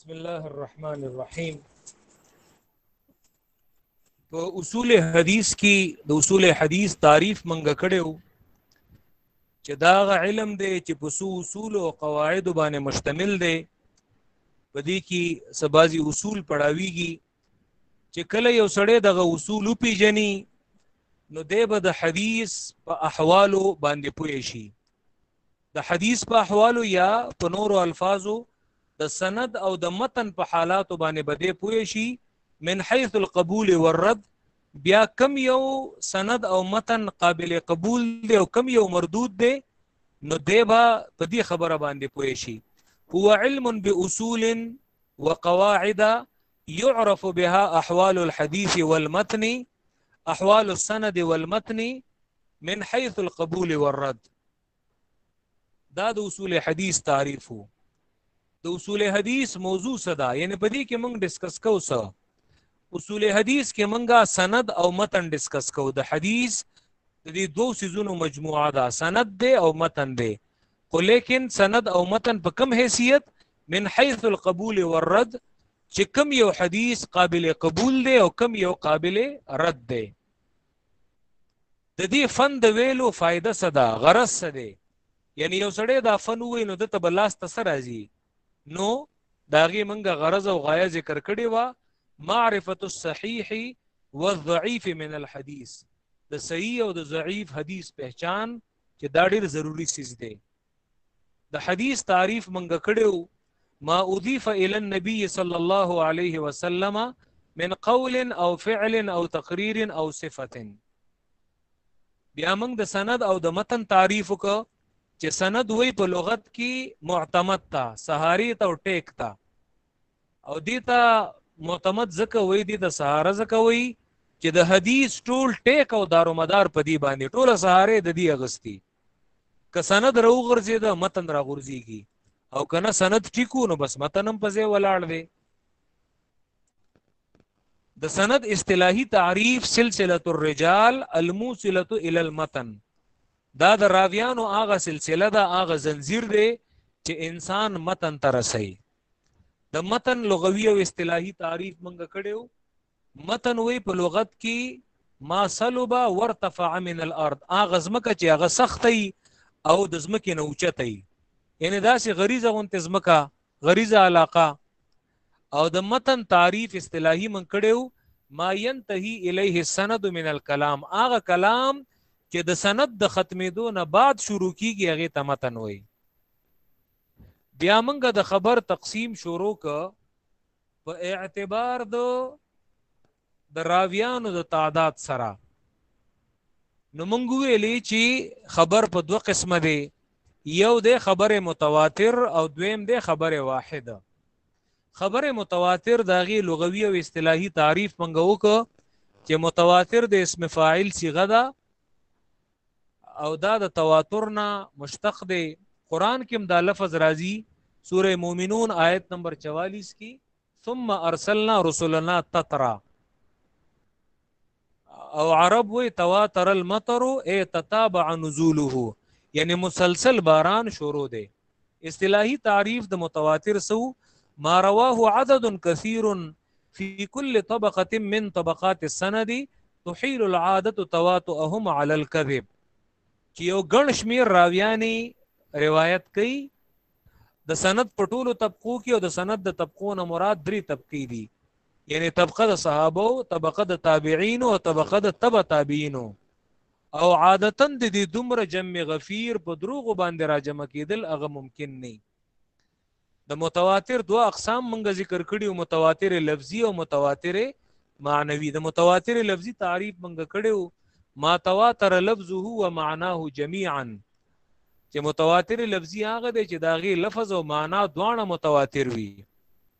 بسم الله الرحمن الرحیم په اصول حدیث کې د اصول حدیث تعریف منګه کړو چې دا علم دی چې په سو اصول او قواعد باندې مشتمل دی په دې کې سبازي اصول پڑھاویږي چې کله یو سړی دغه اصول پیژني نو دی به د حدیث په احوالو باندې پوه شي د حدیث په احوالو یا په نورو الفاظو د سند او د متن په حالاتو باندې به دی پوه شي من حيث القبول والرد بیا کم یو سند او متن قابل قبول دی او کم یو مردود دی نو دی به په دې خبره باندې پوه شي هو علم باصول وقواعد يعرف بها احوال الحديث والمتن احوال السند والمتن من حيث القبول والرد دا د اصول حدیث تعریف وو د اصول حدیث موضوع صدا یعنی په دې کې موږ ډیسکس کوو څه اصول حدیث کې موږ سند او متن ډیسکس کوو د حدیث د دې دوو سيزونو مجموعه ده سند دی او متن دی خو لیکن سند او متن په کم حیثیت من حيث القبول والرد چې کم یو حدیث قابل قبول دی او کم یو قابل رد دی د دې فن د ویلو فائدہ څه ده غرض څه دی یعنی یو سړی دا فن وای نو د ته بلاس ته سره راځي نو داغه منګه غرض او غایه ذکر کړي وا معرفت الصحیح والضعیف من الحديث د صحیح او د ضعیف حدیث پہچان چې دا ډیر ضروری سیز دی د حدیث تعریف منګه کړو ما اضيف الى النبي صلى الله عليه وسلم من قول او فعل او تقرير او صفه بیا موږ د سند او د متن تعریف وک چې سند وی په لغت کې معتمد تا سهاری ته او ټیک تا او دیتا معتمد زکه وی دی د سهاره زکه وی چې د حدیث ټول ټیک او دارومدار په دی باندې ټول سهاره د دی اغستی که سند راوغورځید متن راغورځيږي او کنه سند ټیکو نو بس متن هم په ځای ولاړ دی د سند اصطلاحي تعریف سلسله الرجال الموصله الى المتن دا د راویانو هغه سلسله دا هغه زنجیر دی چې انسان متن ته رسي د متن لغوي او اصطلاحي تعریف منګه کړو متن وی په لغت کی ما صلب ورتفع من الارض اغه زمکه چې هغه سختي او د زمکه نه اوچتي یعنی داسې غریزه غونته زمکه غریزه علاقه او د متن تعریف اصطلاحي من کړو ما ينتهي الیه السند من الكلام اغه کلام چې د سند د ختمېدو نه بعد شروع کیږي هغه ته متن وای بیا موږ د خبر تقسیم شروع ک په اعتبار د د راویانو د تعداد سره نو مونږ ویلې چې خبر په دوه قسمه دی یو د خبره متواتر او دویم د خبره واحده خبره متواتر داغي لغوي او اصطلاحي تعریف مونږ وکړو چې متواتر د اسم فاعل صيغه ده او دا د تواتر نه مشتق دی قران کې هم دا لفظ راځي سوره مومنون آیت نمبر 44 کې ثم ارسلنا رسلنا تترا او عرب وی تواتر المطر اي تتابع نزوله یعنی مسلسل باران شروع دی اصطلاحي تعریف د متواتر سو ما رواه عدد كثير في كل طبقة من طبقات السند تحيل العادة تواتؤهم على الكذب چې یو ګڼ شمیر راویانی روایت کوي د سند په ټولو طبقو کې او د سند د طبقو نه مراد درې طبقې دي یعنی طبقه د صحابه او طبقه د تابعین او طبقه د تبع تابعین او عادتا د دې دومره جمع غفیر په دروغو باندې راجمع کېدل هغه ممکن نه د متواتر دوه اقسام مونږ ذکر کړي او متواتر لفظي او متواتر معنوي د متواتر لفظي تعریف مونږ کړو ما تواتر لفظه و معناه جميعا چې متواتر لفظي هغه دی چې داغه لفظ او معنا دواړه متواتر وي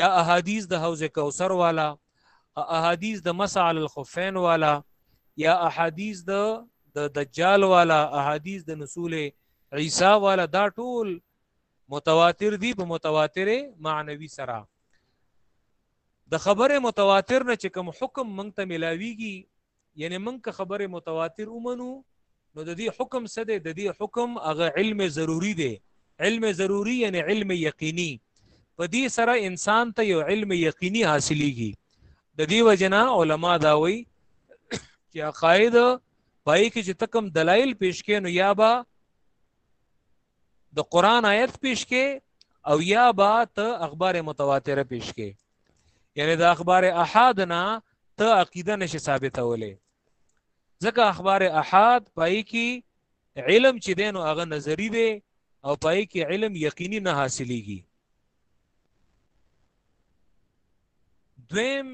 یا احادیث د حوض کوثر والا احادیث د مسع علی الخفین والا یا احادیث د د دجال والا احادیث د نزول عیسی والا دا ټول متواتر دي په متواتر معنوي سره د خبره متواتر نه چې کوم حکم مونږ ته ملاويږي یعنی موږ که خبره متواتر ومنو نو د دې حکم څه دی د دې حکم هغه علم ضروری دی علم ضروری یعنی علم یقینی په دې سره انسان ته یو علم یقینی حاصلېږي د دې وجنا علما دا وایي چې عقاید پای کې چې تکم دلایل پیش کینو یا با د قران آیت پیش کې او یا با ته اخبار متواتره پیش کې یعنی د اخبار احاد نه ته عقیده نشي ثابتولې ځکه اخبار احاد پای کې علم چې دینو هغه نظری دی او پای کې علم یقیني نه حاصلېږي دویم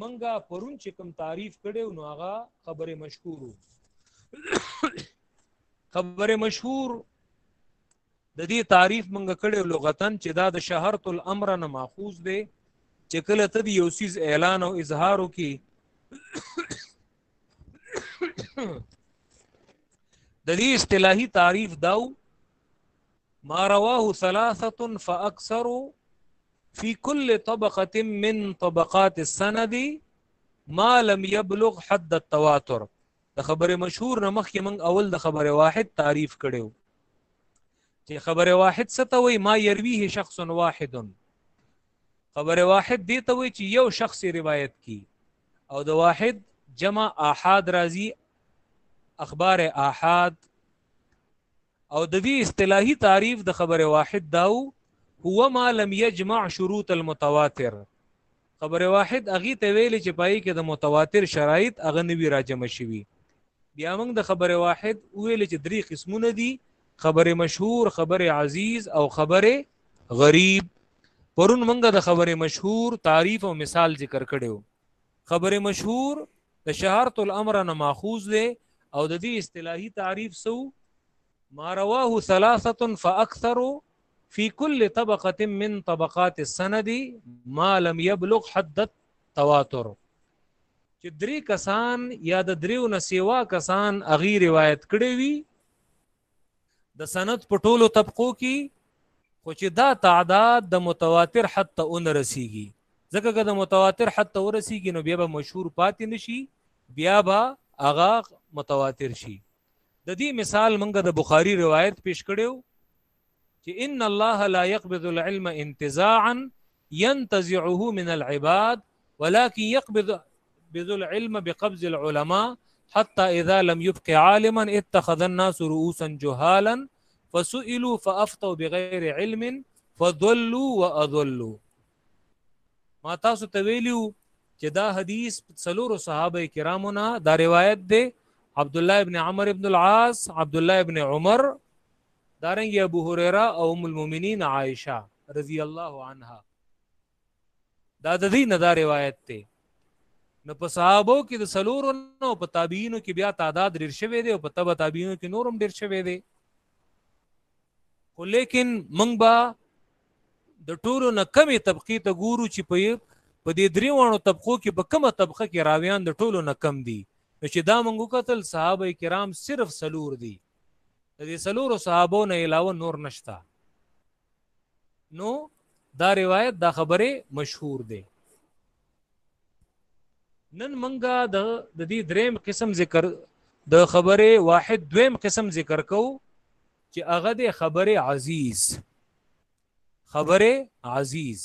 منګه پرون چې کوم تعریف کړو نو هغه خبره مشهور خبره مشهور د دې تعریف مونږ کړو لغتن چې دا د شهرت الامر نه ماخوذ دی چې کله ته دی یو سیز اعلان او اظهار وکي د دې اصطلاحي تعریف داو ما رواه ثلاثة فأكثر في كل طبقة من طبقات السند ما لم يبلغ حد التواتر د خبره مشهور نه مخکې موږ اول د خبره واحد تعریف کړو چې خبره واحد څه ته وایي ما يرويه شخص واحد خبره واحد دی ته وایي چې یو شخص روایت کی او د واحد جمع احاد راځي اخبار احاد او د دې اصطلاحي تعریف د خبره واحد داو هو ما لم يجمع شروط المتواتر خبره واحد اغه ته ویل چې پای کې د متواتر شرایط اغه نوی راجم شوي بیا موږ د خبره واحد ویل چې درې قسمونه دي خبره مشهور خبره عزیز او خبره غریب پرون موږ د خبره مشهور تعریف او مثال ذکر کړو خبر مشهور د شهرت الامر نه ماخوذ دی او د دې اصطلاحي تعریف سو ما رواه ثلاثه فاكثر في كل طبقه من طبقات السند ما لم يبلغ حد التواتر چې درې کسان یا د دریو نه سیوا کسان اغي روایت کړي وي د سند په ټولو طبقو کې خو چې دا تعداد د متواتر حد ته اون رسیږي ځکه که د متواتر حد ته ورسیږي نو بیا به مشهور پاتې نشي بیا به هغه متواتر شي د دې مثال منګه د بخاری روایت پیش کړو چې ان الله لا يقبض العلم انتزاعا ينتزعه من العباد ولكن يقبض بذل العلم بقبض العلماء حتى اذا لم يبق عالما اتخذ الناس رؤوسا جهالا فسئلوا فافتوا بغیر علم فضلوا واضلوا ما تاسو ته ویلو چې دا حدیث څلورو صحابه کرامو نه دا روایت دی عبد الله ابن عمر ابن العاص عبد الله ابن عمر دارنګه ابو هريره او ام المؤمنين عائشه رضی الله عنها دا د دې نه دا روایت ته نو په صحابو کې د سلورو نو په تابعینو کې بیا تعداد ډیر شوی دی او په تبع تابعینو کې نورم ډیر شوی دی خو لیکن موږ با د ټولو نه کمی طبقه ته ګورو چې په په دې دریوانو طبقو کې په کومه طبقه کې راویان د ټولو نه کم دي چې دا موږ قتل صحابه کرام صرف سلور دي د دې څلورو صحابو نه علاوه نور نشتا نو دا روایت دا خبره مشهور دی نن منګه د د دې دریم قسم ذکر د خبره واحد دویم قسم ذکر کو چې هغه د خبره عزیز خبره عزیز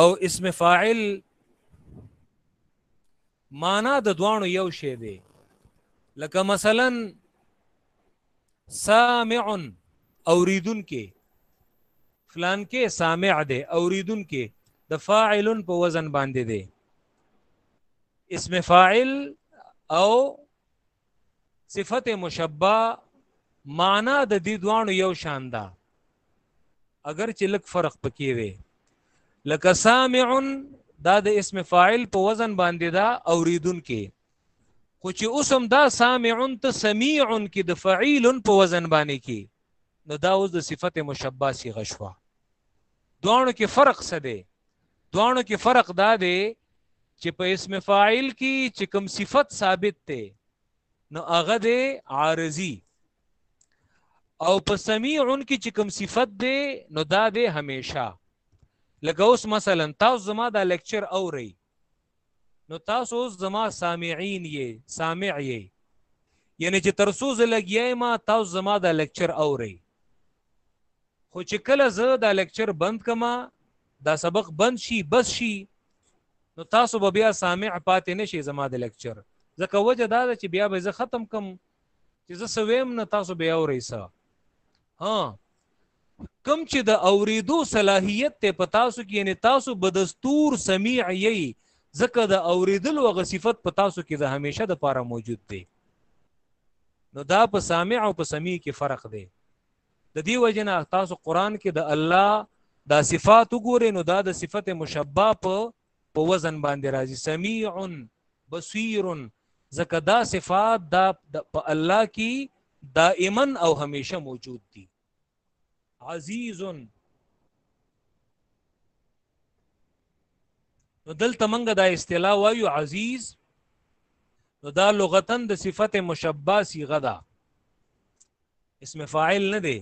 او اسم فاعل معنا د دوانو یو شی دی لکه مثلا سامع اوریدون کې فلان کې سامع دی اوریدون کې د فاعل په وزن باندې دی اسم فاعل او صفت مشبہ معنا د دې دوانو یو شان ده اگر چې لک فرق پکې وي لکه سامع دا د اسم فاعل په وزن باندې دا اوریدون کې خو چې اوسم دا سامع ته سمیع کې د فعیل په وزن باندې کې نو دا اوس د صفت مشبہ صيغه شوه دوانو کې فرق څه دی دوانو کې فرق دا دی چې په اسم فاعل کې چې کوم صفت ثابت ته نو هغه دی عارضی او په سمیعون کې چې کوم صفت دی نو دا دی همیشه لکه اوس مثلا تاسو زما دا لیکچر اورئ نو تاسو زما سامعين یې سامع یې یعنی چې ترسو زلګیای ما تاسو زما دا لیکچر اوري خو چې کله زه دا لیکچر بند کما دا سبق بند شي بس شي نو تاسو به بیا سامع پاتې نشي زما د لیکچر ځکه وجه دا ده چې بیا به زه ختم کم چې زه سویم نه تاسو بیا اورئ سا ها کم چې د اوریدو صلاحیت ته په تاسو کې یعنی تاسو بدستور سمیع یی ځکه د اوریدل او غصفت په تاسو کې د همیشه د پاره موجود دی نو دا په سامع او په سمیع کې فرق دی د دې وجنه تاسو قران کې د الله دا صفات وګورئ نو دا د صفت مشبہ په په وزن باندې راځي سميع بصير ځکه دا صفات دا په الله کې دائما او همیشه موجود دي عزیز نو دلته منګه دا اصطلاح وایو عزیز نو دا لغتن د صفت مشبہ صيغه ده اسم فاعل نه دی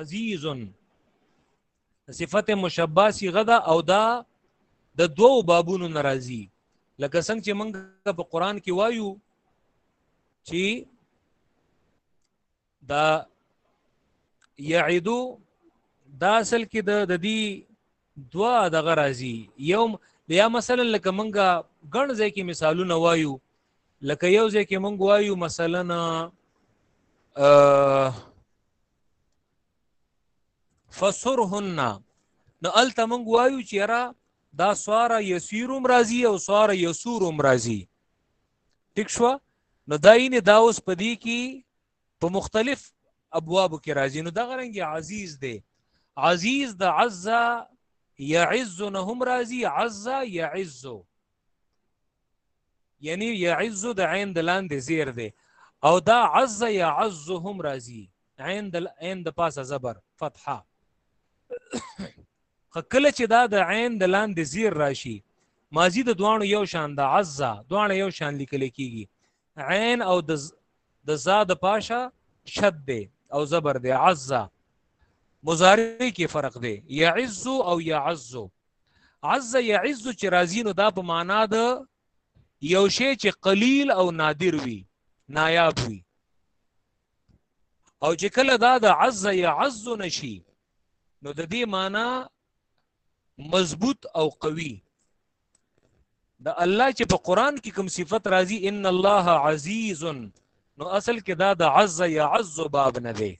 عزیز صفت مشبہ صيغه ده او دا د دوو بابونو ناراضي لکه څنګه چې موږ په قران کې وایو چې دا يعدو دا اصل کې د د دې دوا د غرازي یو یا مثلا لکه منګه ګڼ ځای کې مثالونه وایو لکه یو ځای کې منګ وایو مثلا فسرهن نو الته مونږ وایو چې را دا سوار یسیروم راضی او سوار یسوروم راضی ټیک شو نو دا یې دا اوس پدی کې په مختلف ابواب کې راضی نو دا غرنګ عزیز دی عزیز د عزا یعز نه هم راضی عزا یعز یعنی یعز د عین د لاندې زیر دی او دا عز یعز هم راځي عین د عین د پاسه زبر فتحه کله چې دا د عین د لاندې زیر راشي ماضی د دوانو یو شان د عز دوانه یو شان لیکل کیږي عین او د د زا د پاشا شد دی او زبر دی عز مضارع کې فرق دی یعز او یعز عز يعز چې راځي نو دا په معنا د یو شی چې قلیل او نادر وي نایاب وي او چې کله دا د عز يعز نشي نو د دې معنا مضبوط او قوي د الله چې په قران کې کوم صفت راځي ان الله عزیز نو اصل کې دا د عز يعز باب نه دی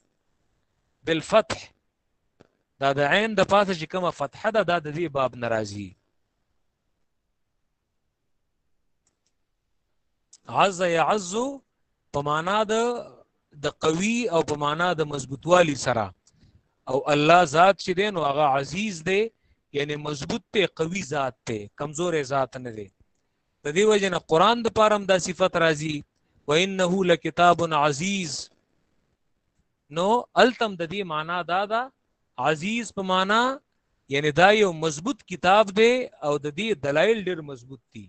بالفتح دا د عین د پاسه چې کومه فتحه ده دا د دې باب نه راځي عز يعز په معنا د د قوي او په معنا د مضبوطوالي سره او الله ذات چې دی نو هغه عزیز دی یعنی مضبوط ته قوي ذات ته کمزور ذات نه دی د دې وجه نه قران د پاره هم دا صفت راځي وانه لکتاب عزیز نو التم د دې معنا دا ده عزیز په معنا یعنی دا یو مضبوط کتاب دی او د دې دلایل ډیر مضبوط دي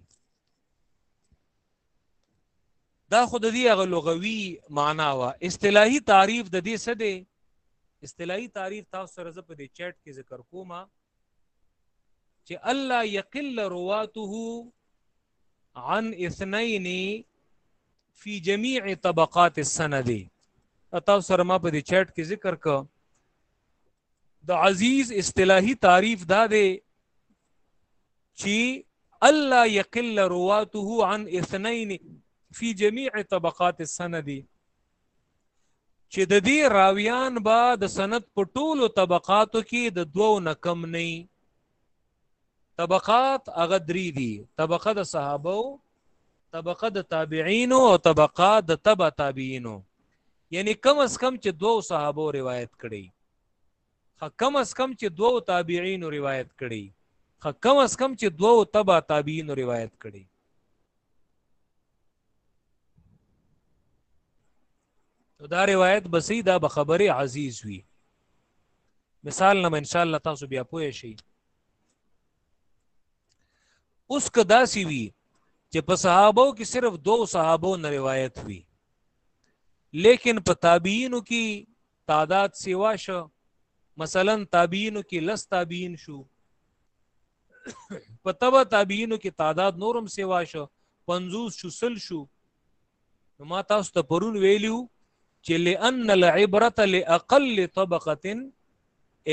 دا خود دې هغه لغوي معنا وا اصطلاحي تعریف د دې څه دی اصطلاحي تعریف تاسو سره زه په دې چیټ کې ذکر کوم چې الله یقل رواته عن اثنين في جميع طبقات السند تاسو سره ما په دې چیټ کې ذکر ک د عزیز اصطلاحي تعریف دا دی چې الله يقل رواته عن اثنين في جميع طبقات السند چې د دې راویان با د سند په ټولو طبقاتو کې د دوو نه کم نه طبقات هغه درې دي طبقه د صحابه طبقه د تابعین او طبقه د تبع تابعین یعنی کم از کم چې دوو صحابه روایت کړي خ کم از کم چې دوو تابعین روایت کړي خ کم از کم چې دوو تبع تابعین روایت کړي نو دا روایت بسې دا به خبره عزیز وي مثال نه ان شاء الله تاسو بیا پوه شئ اوس کدا سی وی چې په صحابو کې صرف دو صحابو نه روایت وی لیکن په تابعینو کې تعداد سیوا شو مثلا تابعینو کې لس تابعین شو په تبع تابعینو کې تعداد نورم سیوا شو 50 شو سل شو نو ما تاسو ته پرون ویلیو چې لئن العبرة لأقل طبقة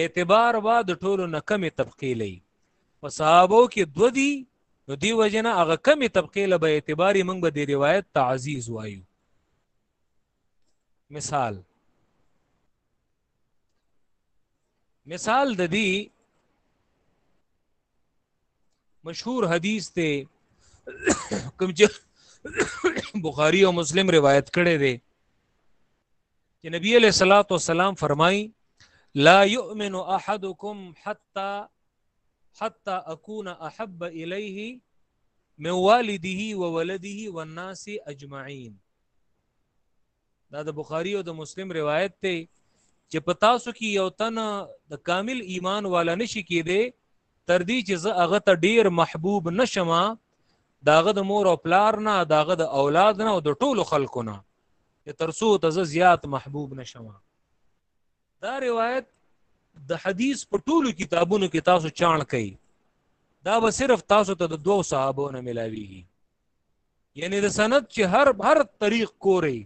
اعتبار با د ټولو نه کمې طبقې لې په صحابو کې دو دي نو دی وجنه هغه کمې طبقې له به اعتباري موږ به د روایت تعزیز وایو مثال مثال د دې مشهور حدیث ته کوم چې بخاری او مسلم روایت کړي دي چې نبی علیہ الصلوۃ والسلام فرمایي لا يؤمن احدكم حتى حتى اكون احب اليه من والده وولده والناس اجمعين دا د بخاری او د مسلم روایت ته چې په تاسو کې یو تن د کامل ایمان والا نشي کېده تر دې چې زه هغه ته ډیر محبوب نشم داغه د مور او پلار نه داغه د اولاد نه او د ټولو خلکو نه چې تر څو ته زه زیات محبوب نشم دا روایت د حدیث په ټولو کتابونو کې تاسو چاڼ کړئ دا به صرف تاسو ته د دوو صحابو نه ملاويږي یعنی د سند چې هر هر طریق کوري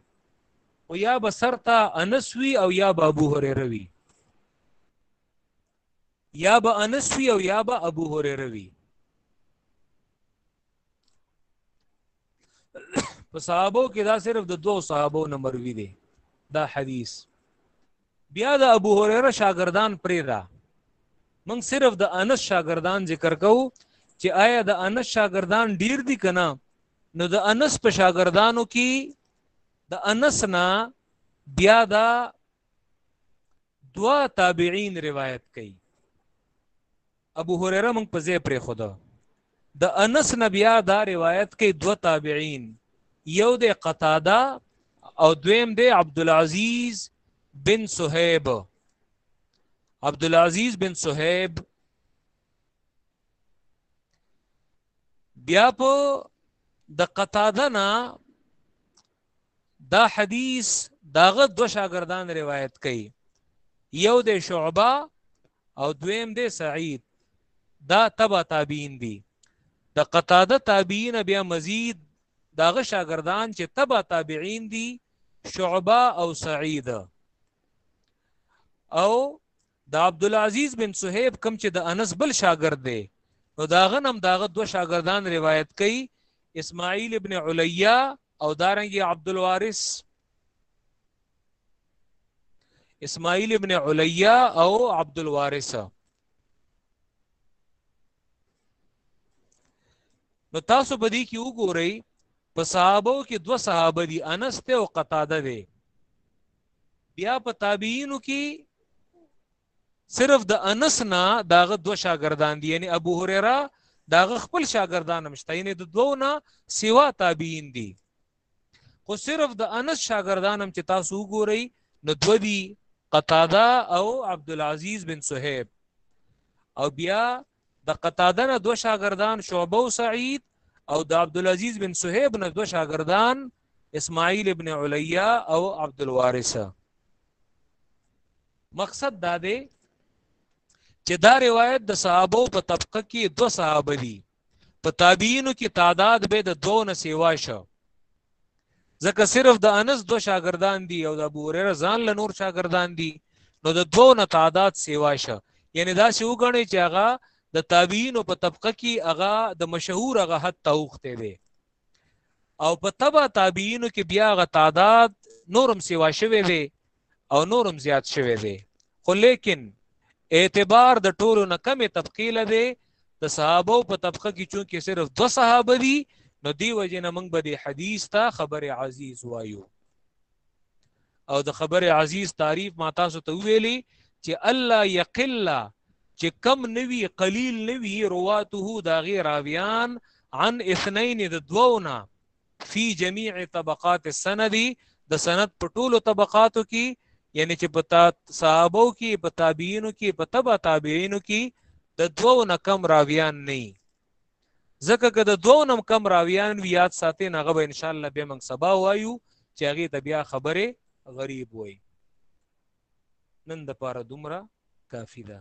او یا به سرتا انس وی او یا به ابو هريره وی یا به انس وی او یا به ابو هريره وی په صحابو کې دا صرف د دوو صحابو نه مروي دي دا حدیث بیا د ابو هريره شاګردان پریدا موږ صرف د انس شاګردان ذکر کوو چې آیا د انس شاګردان ډیر دي کنه نو د انس په شاګردانو کې د انس نه بیا دا دوا تابعین روایت کوي ابو هريره مونږ په ځای پرې خدا د انس نبیا دا روایت کې دوه تابعین یو د قتاده او دویم د عبد العزيز بن صهيب عبد العزيز بن صهيب بیا په د قتاده نه دا حدیث داغه دو شاګردان روایت کوي یو د شعبه او دویم دی سعید دا تبع تابعین دي د قتاده تابعین بیا مزید داغه شاګردان چې تبع تابعین دي شعبه او سعید او د عبد العزيز بن صہیب کم چې د انس بل شاګرد دی نو داغه نم داغه دو شاګردان روایت کوي اسماعیل ابن علیا او دارنګي عبد الوارث اسماعیل ابن علیا او عبد الوارث نو تاسو په دې کې وګورئ په صحابو کې دو صحابه دي انس ته او قتاده دي بیا په تابعینو کې صرف د انس نه داغه دو شاګردان دي یعنی ابو هريره داغه خپل شاګردان هم شته یعنی د دوو نه سیوا تابعین دي خو صرف د انس شاګردان هم چې تاسو وګورئ نو دوه دي قتاده او عبد العزيز بن صهيب او بیا د قتاده نه دوه شاګردان شعبه او سعید او د عبد العزيز بن صهيب نه دوه شاګردان اسماعیل ابن علیا او عبد الوارث مقصد دا دی چې دا روایت د صحابه په طبقه کې دو صحابه دي په تابعینو کې تعداد به د دوه نه سیوا شو ځکه صرف د انس دو شاګردان دي او د ابو هريره ځان له نور شاګردان دي نو د دوه نه تعداد سیوا شو یعنی دا سی وګڼي چې هغه د تابعینو په طبقه کې هغه د مشهور هغه حد توخته وي او په تبع تابعینو کې بیا هغه تعداد نورم سیوا شوی وي او نورم زیات شوی دی خو لیکن اعتبار د ټولو نه کمې طبقې له دی د صحابه په طبقه کې چونکې صرف دو صحابه دي نو دی وجه نه موږ به د حدیث ته خبر عزیز وایو او د خبر عزیز تعریف ما تاسو ته ویلي چې الله یقل چې کم نوي قلیل نوي رواته دا غیر راویان عن اثنين د دوونه فی جميع طبقات السند د سند په ټولو طبقاتو کې یعنی چې په صحابو کې په تابعینو کې په تبع تابعینو کې د دوو نه کم راویان نه ځکه که د دوو نه کم راویان وی یاد ساتي نه غو ان شاء الله به موږ سبا وایو چې هغه ته بیا خبره غریب وای نن د پاره دومره کافی ده